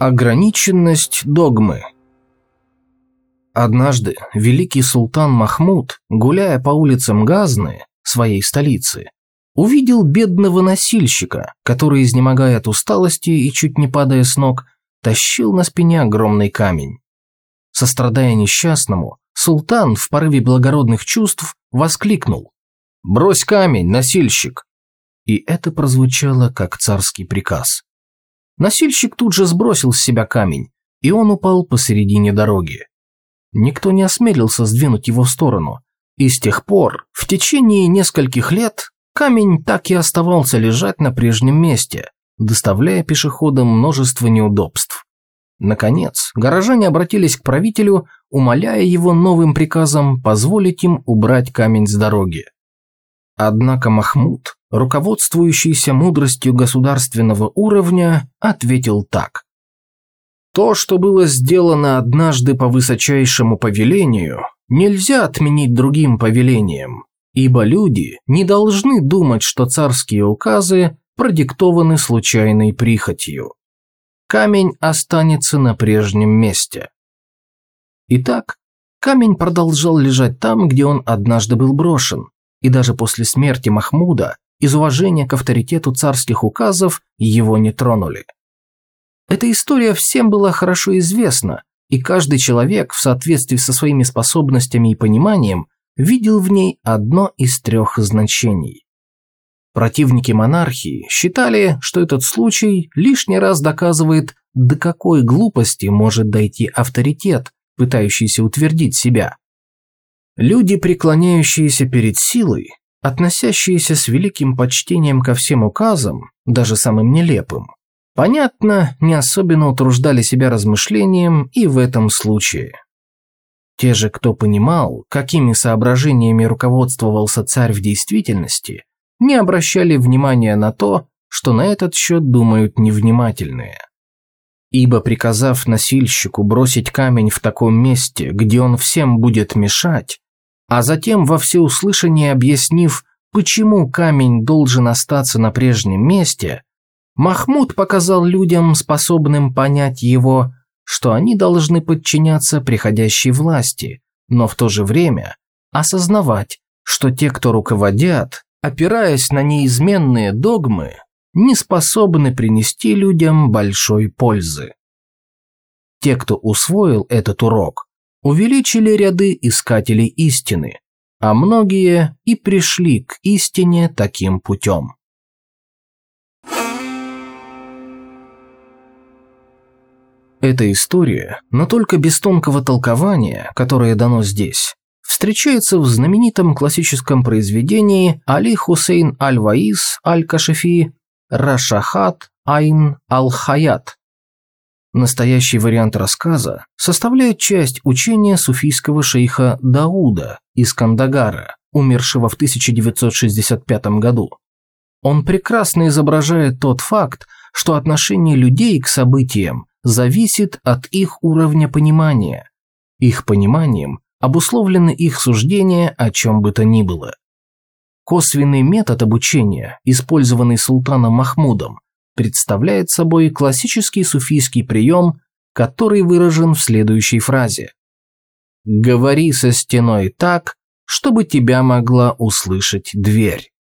Ограниченность догмы Однажды великий султан Махмуд, гуляя по улицам Газны, своей столицы, увидел бедного носильщика, который, изнемогая от усталости и чуть не падая с ног, тащил на спине огромный камень. Сострадая несчастному, султан в порыве благородных чувств воскликнул «Брось камень, носильщик!» И это прозвучало как царский приказ. Носильщик тут же сбросил с себя камень, и он упал посередине дороги. Никто не осмелился сдвинуть его в сторону, и с тех пор, в течение нескольких лет, камень так и оставался лежать на прежнем месте, доставляя пешеходам множество неудобств. Наконец, горожане обратились к правителю, умоляя его новым приказом позволить им убрать камень с дороги. Однако Махмуд, руководствующийся мудростью государственного уровня, ответил так. То, что было сделано однажды по высочайшему повелению, нельзя отменить другим повелением, ибо люди не должны думать, что царские указы продиктованы случайной прихотью. Камень останется на прежнем месте. Итак, камень продолжал лежать там, где он однажды был брошен, и даже после смерти Махмуда из уважения к авторитету царских указов его не тронули. Эта история всем была хорошо известна, и каждый человек в соответствии со своими способностями и пониманием видел в ней одно из трех значений. Противники монархии считали, что этот случай лишний раз доказывает, до какой глупости может дойти авторитет, пытающийся утвердить себя. Люди, преклоняющиеся перед силой, относящиеся с великим почтением ко всем указам, даже самым нелепым, понятно, не особенно утруждали себя размышлением и в этом случае. Те же, кто понимал, какими соображениями руководствовался царь в действительности, не обращали внимания на то, что на этот счет думают невнимательные. Ибо приказав носильщику бросить камень в таком месте, где он всем будет мешать, а затем во всеуслышание объяснив, почему камень должен остаться на прежнем месте, Махмуд показал людям, способным понять его, что они должны подчиняться приходящей власти, но в то же время осознавать, что те, кто руководят, опираясь на неизменные догмы, не способны принести людям большой пользы. Те, кто усвоил этот урок, увеличили ряды искателей истины, а многие и пришли к истине таким путем. Эта история, но только без тонкого толкования, которое дано здесь, встречается в знаменитом классическом произведении Али Хусейн Аль-Ваис Аль-Кашифи Рашахат Айн Ал-Хаят Настоящий вариант рассказа составляет часть учения суфийского шейха Дауда из Кандагара, умершего в 1965 году. Он прекрасно изображает тот факт, что отношение людей к событиям зависит от их уровня понимания. Их пониманием обусловлены их суждения о чем бы то ни было. Косвенный метод обучения, использованный султаном Махмудом, представляет собой классический суфийский прием, который выражен в следующей фразе. «Говори со стеной так, чтобы тебя могла услышать дверь».